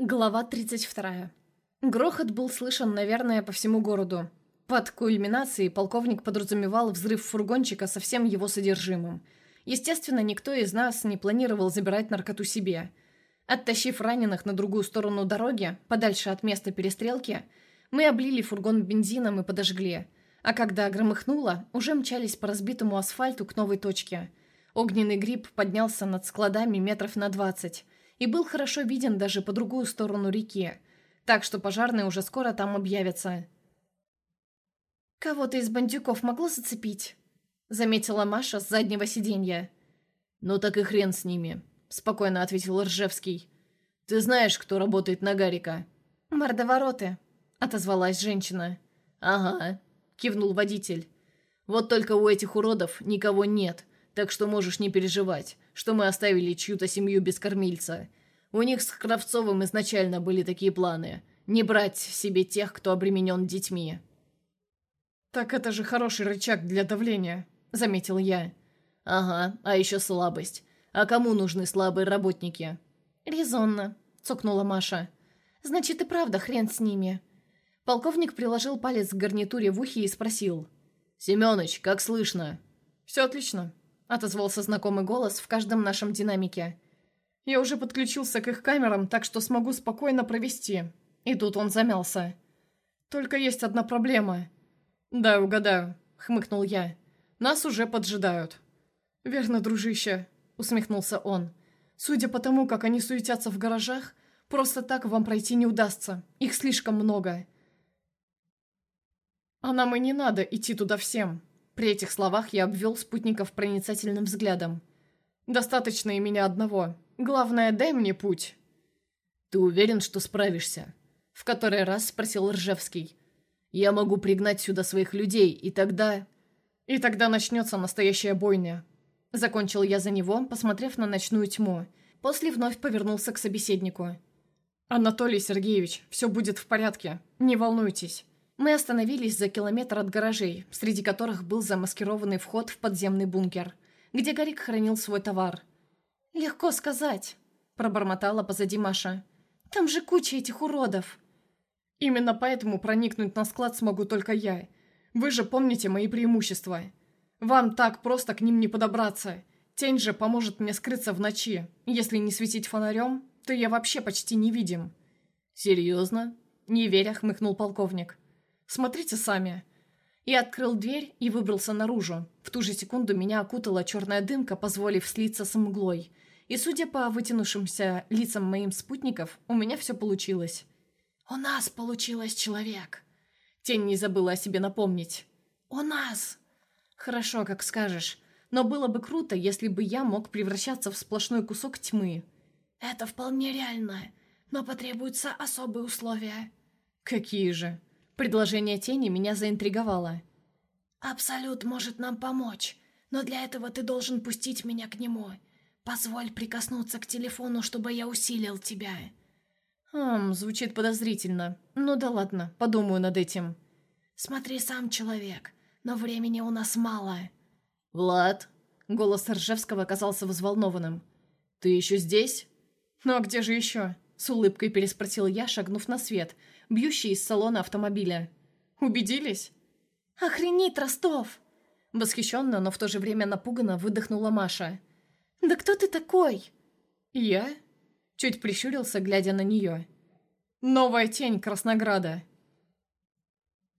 Глава 32. Грохот был слышен, наверное, по всему городу. Под кульминацией полковник подразумевал взрыв фургончика со всем его содержимым. Естественно, никто из нас не планировал забирать наркоту себе. Оттащив раненых на другую сторону дороги, подальше от места перестрелки, мы облили фургон бензином и подожгли. А когда громыхнуло, уже мчались по разбитому асфальту к новой точке. Огненный гриб поднялся над складами метров на двадцать и был хорошо виден даже по другую сторону реки, так что пожарные уже скоро там объявятся. «Кого-то из бандюков могло зацепить?» — заметила Маша с заднего сиденья. «Ну так и хрен с ними», — спокойно ответил Ржевский. «Ты знаешь, кто работает на Гарика?» «Мордовороты», — отозвалась женщина. «Ага», — кивнул водитель. «Вот только у этих уродов никого нет, так что можешь не переживать что мы оставили чью-то семью без кормильца. У них с Кравцовым изначально были такие планы. Не брать себе тех, кто обременен детьми. «Так это же хороший рычаг для давления», — заметил я. «Ага, а еще слабость. А кому нужны слабые работники?» «Резонно», — цокнула Маша. «Значит, и правда хрен с ними». Полковник приложил палец к гарнитуре в ухе и спросил. «Семёныч, как слышно?» «Все отлично отозвался знакомый голос в каждом нашем динамике. «Я уже подключился к их камерам, так что смогу спокойно провести». И тут он замялся. «Только есть одна проблема». «Да, угадаю», — хмыкнул я. «Нас уже поджидают». «Верно, дружище», — усмехнулся он. «Судя по тому, как они суетятся в гаражах, просто так вам пройти не удастся. Их слишком много». «А нам и не надо идти туда всем», при этих словах я обвел спутников проницательным взглядом. «Достаточно и меня одного. Главное, дай мне путь». «Ты уверен, что справишься?» В который раз спросил Ржевский. «Я могу пригнать сюда своих людей, и тогда...» «И тогда начнется настоящая бойня». Закончил я за него, посмотрев на ночную тьму. После вновь повернулся к собеседнику. «Анатолий Сергеевич, все будет в порядке. Не волнуйтесь. Мы остановились за километр от гаражей, среди которых был замаскированный вход в подземный бункер, где Гарик хранил свой товар. «Легко сказать», — пробормотала позади Маша. «Там же куча этих уродов». «Именно поэтому проникнуть на склад смогу только я. Вы же помните мои преимущества. Вам так просто к ним не подобраться. Тень же поможет мне скрыться в ночи. Если не светить фонарем, то я вообще почти не видим». «Серьезно?» — не веря хмыкнул полковник. Смотрите сами». Я открыл дверь и выбрался наружу. В ту же секунду меня окутала черная дымка, позволив слиться с мглой. И, судя по вытянувшимся лицам моим спутников, у меня все получилось. «У нас получилось, человек!» Тень не забыла о себе напомнить. «У нас!» «Хорошо, как скажешь. Но было бы круто, если бы я мог превращаться в сплошной кусок тьмы». «Это вполне реально, но потребуются особые условия». «Какие же?» Предложение тени меня заинтриговало. «Абсолют может нам помочь, но для этого ты должен пустить меня к нему. Позволь прикоснуться к телефону, чтобы я усилил тебя». «Хм, звучит подозрительно. Ну да ладно, подумаю над этим». «Смотри сам, человек, но времени у нас мало». «Влад?» Голос Ржевского оказался взволнованным. «Ты еще здесь?» «Ну а где же еще?» С улыбкой переспросил я, шагнув на свет, бьющий из салона автомобиля. «Убедились?» «Охренеть, Ростов!» Восхищенно, но в то же время напуганно выдохнула Маша. «Да кто ты такой?» «Я?» Чуть прищурился, глядя на нее. «Новая тень Краснограда».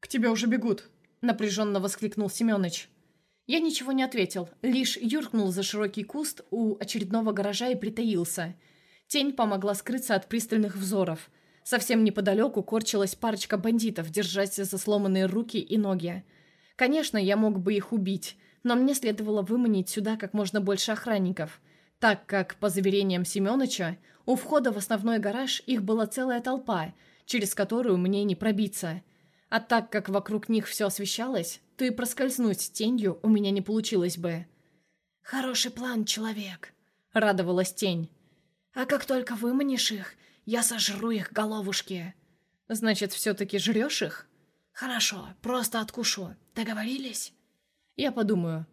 «К тебе уже бегут», — напряженно воскликнул Семёныч. Я ничего не ответил, лишь юркнул за широкий куст у очередного гаража и притаился — Тень помогла скрыться от пристальных взоров. Совсем неподалеку корчилась парочка бандитов, держась за сломанные руки и ноги. Конечно, я мог бы их убить, но мне следовало выманить сюда как можно больше охранников, так как, по заверениям Семёныча, у входа в основной гараж их была целая толпа, через которую мне не пробиться. А так как вокруг них все освещалось, то и проскользнуть тенью у меня не получилось бы. «Хороший план, человек», — радовалась тень. А как только выманишь их, я сожру их головушки. Значит, все-таки жрешь их? Хорошо, просто откушу. Договорились? Я подумаю.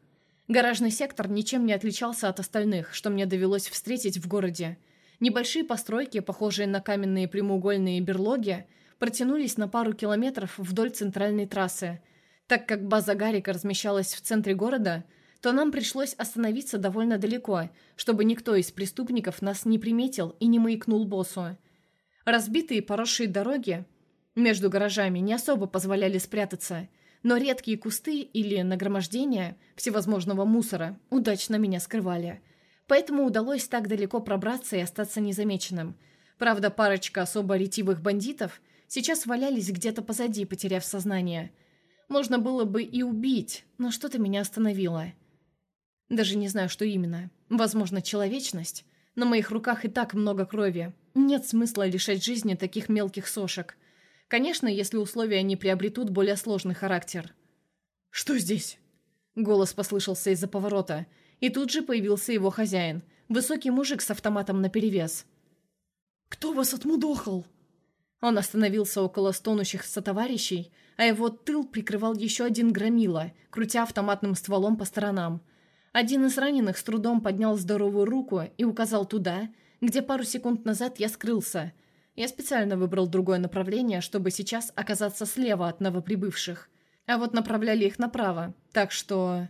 Гаражный сектор ничем не отличался от остальных, что мне довелось встретить в городе. Небольшие постройки, похожие на каменные прямоугольные берлоги, протянулись на пару километров вдоль центральной трассы. Так как база Гарика размещалась в центре города, то нам пришлось остановиться довольно далеко, чтобы никто из преступников нас не приметил и не маякнул боссу. Разбитые поросшие дороги между гаражами не особо позволяли спрятаться, но редкие кусты или нагромождения всевозможного мусора удачно меня скрывали. Поэтому удалось так далеко пробраться и остаться незамеченным. Правда, парочка особо ретивых бандитов сейчас валялись где-то позади, потеряв сознание. Можно было бы и убить, но что-то меня остановило. Даже не знаю, что именно. Возможно, человечность. На моих руках и так много крови. Нет смысла лишать жизни таких мелких сошек. Конечно, если условия не приобретут более сложный характер. «Что здесь?» Голос послышался из-за поворота, и тут же появился его хозяин, высокий мужик с автоматом наперевес. «Кто вас отмудохал?» Он остановился около стонущих сотоварищей, а его тыл прикрывал еще один громила, крутя автоматным стволом по сторонам. Один из раненых с трудом поднял здоровую руку и указал туда, где пару секунд назад я скрылся, я специально выбрал другое направление, чтобы сейчас оказаться слева от новоприбывших. А вот направляли их направо, так что...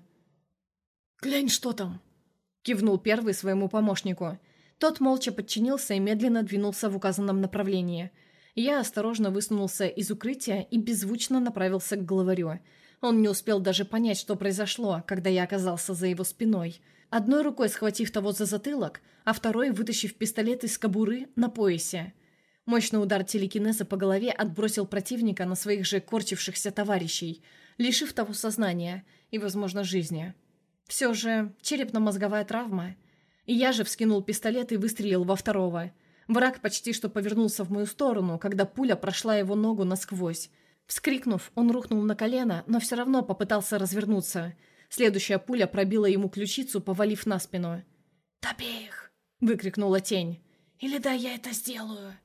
«Глянь, что там!» — кивнул первый своему помощнику. Тот молча подчинился и медленно двинулся в указанном направлении. Я осторожно высунулся из укрытия и беззвучно направился к главарю. Он не успел даже понять, что произошло, когда я оказался за его спиной. Одной рукой схватив того за затылок, а второй вытащив пистолет из кобуры на поясе. Мощный удар телекинеза по голове отбросил противника на своих же корчившихся товарищей, лишив того сознания и, возможно, жизни. Все же черепно-мозговая травма. И я же вскинул пистолет и выстрелил во второго. Враг почти что повернулся в мою сторону, когда пуля прошла его ногу насквозь. Вскрикнув, он рухнул на колено, но все равно попытался развернуться. Следующая пуля пробила ему ключицу, повалив на спину. «Добей их!» — выкрикнула тень. «Или да, я это сделаю!»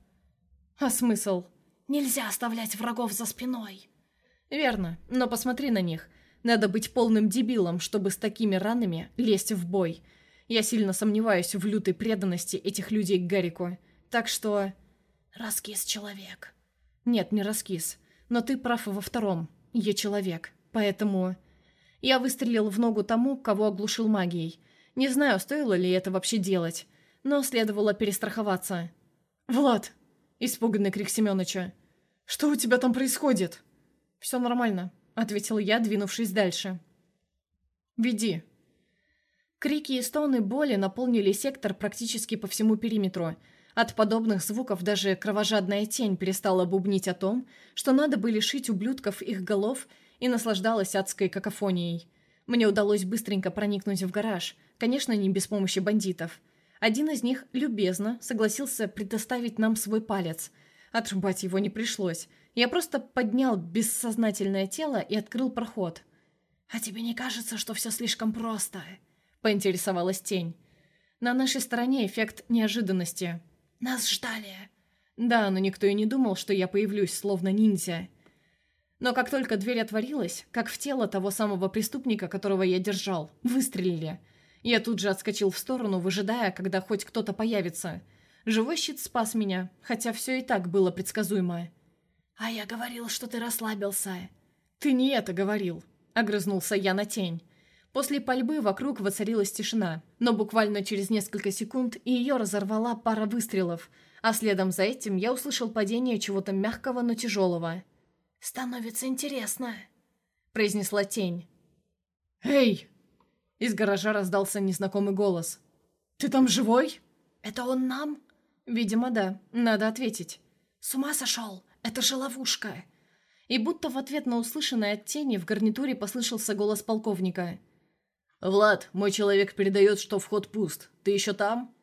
А смысл? Нельзя оставлять врагов за спиной. Верно, но посмотри на них. Надо быть полным дебилом, чтобы с такими ранами лезть в бой. Я сильно сомневаюсь в лютой преданности этих людей к Гарику. Так что... Раскис человек. Нет, не раскис. Но ты прав во втором. Я человек. Поэтому... Я выстрелил в ногу тому, кого оглушил магией. Не знаю, стоило ли это вообще делать, но следовало перестраховаться. «Влад, Испуганный крик Семёныча. «Что у тебя там происходит?» «Все нормально», — ответил я, двинувшись дальше. «Веди». Крики и стоны боли наполнили сектор практически по всему периметру. От подобных звуков даже кровожадная тень перестала бубнить о том, что надо бы лишить ублюдков их голов и наслаждалась адской какофонией. Мне удалось быстренько проникнуть в гараж, конечно, не без помощи бандитов — один из них любезно согласился предоставить нам свой палец. Отрубать его не пришлось. Я просто поднял бессознательное тело и открыл проход. «А тебе не кажется, что все слишком просто?» — поинтересовалась тень. «На нашей стороне эффект неожиданности». «Нас ждали». «Да, но никто и не думал, что я появлюсь, словно ниндзя». Но как только дверь отворилась, как в тело того самого преступника, которого я держал, выстрелили — я тут же отскочил в сторону, выжидая, когда хоть кто-то появится. Живой щит спас меня, хотя все и так было предсказуемо. «А я говорил, что ты расслабился». «Ты не это говорил», — огрызнулся я на тень. После пальбы вокруг воцарилась тишина, но буквально через несколько секунд ее разорвала пара выстрелов, а следом за этим я услышал падение чего-то мягкого, но тяжелого. «Становится интересно», — произнесла тень. «Эй!» Из гаража раздался незнакомый голос. «Ты там живой?» «Это он нам?» «Видимо, да. Надо ответить». «С ума сошел! Это же ловушка!» И будто в ответ на услышанное от тени в гарнитуре послышался голос полковника. «Влад, мой человек передает, что вход пуст. Ты еще там?»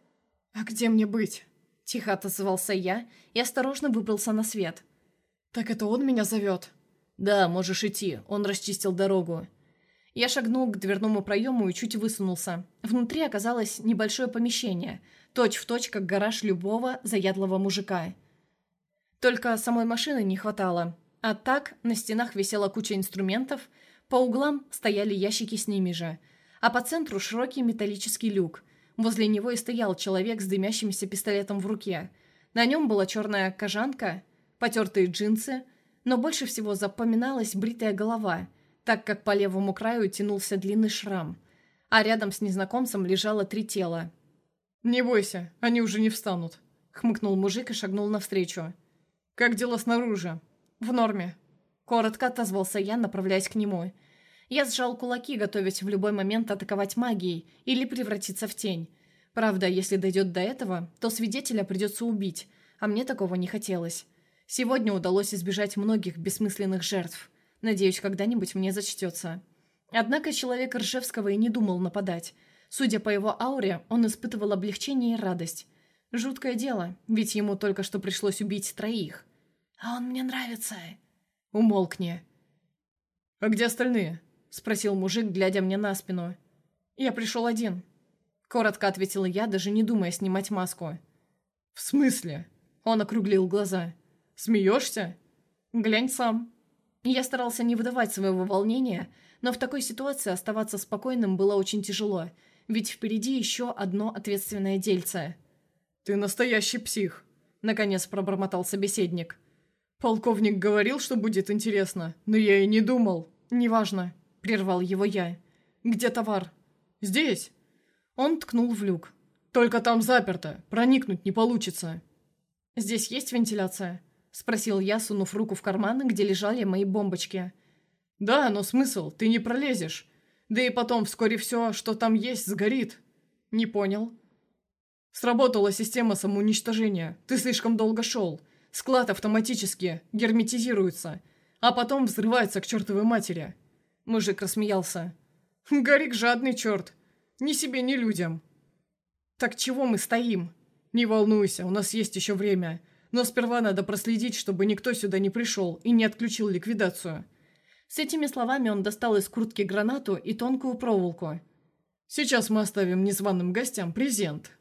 «А где мне быть?» Тихо отозвался я и осторожно выбрался на свет. «Так это он меня зовет?» «Да, можешь идти. Он расчистил дорогу. Я шагнул к дверному проему и чуть высунулся. Внутри оказалось небольшое помещение, точь-в-точь, точь, как гараж любого заядлого мужика. Только самой машины не хватало. А так на стенах висела куча инструментов, по углам стояли ящики с ними же, а по центру широкий металлический люк. Возле него и стоял человек с дымящимся пистолетом в руке. На нем была черная кожанка, потертые джинсы, но больше всего запоминалась бритая голова, так как по левому краю тянулся длинный шрам, а рядом с незнакомцем лежало три тела. «Не бойся, они уже не встанут», — хмыкнул мужик и шагнул навстречу. «Как дела снаружи?» «В норме», — коротко отозвался я, направляясь к нему. Я сжал кулаки, готовясь в любой момент атаковать магией или превратиться в тень. Правда, если дойдет до этого, то свидетеля придется убить, а мне такого не хотелось. Сегодня удалось избежать многих бессмысленных жертв. Надеюсь, когда-нибудь мне зачтется. Однако человек Ржевского и не думал нападать. Судя по его ауре, он испытывал облегчение и радость. Жуткое дело, ведь ему только что пришлось убить троих. «А он мне нравится». «Умолкни». «А где остальные?» — спросил мужик, глядя мне на спину. «Я пришел один». Коротко ответила я, даже не думая снимать маску. «В смысле?» Он округлил глаза. «Смеешься?» «Глянь сам». Я старался не выдавать своего волнения, но в такой ситуации оставаться спокойным было очень тяжело, ведь впереди еще одно ответственное дельце. «Ты настоящий псих», — наконец пробормотал собеседник. «Полковник говорил, что будет интересно, но я и не думал». «Неважно», — прервал его я. «Где товар?» «Здесь». Он ткнул в люк. «Только там заперто, проникнуть не получится». «Здесь есть вентиляция?» — спросил я, сунув руку в карман, где лежали мои бомбочки. «Да, но смысл, ты не пролезешь. Да и потом вскоре все, что там есть, сгорит». «Не понял». «Сработала система самоуничтожения. Ты слишком долго шел. Склад автоматически герметизируется, а потом взрывается к чертовой матери». Мужик рассмеялся. «Горик жадный черт. Ни себе, ни людям». «Так чего мы стоим?» «Не волнуйся, у нас есть еще время. Но сперва надо проследить, чтобы никто сюда не пришел и не отключил ликвидацию». С этими словами он достал из куртки гранату и тонкую проволоку. «Сейчас мы оставим незваным гостям презент»,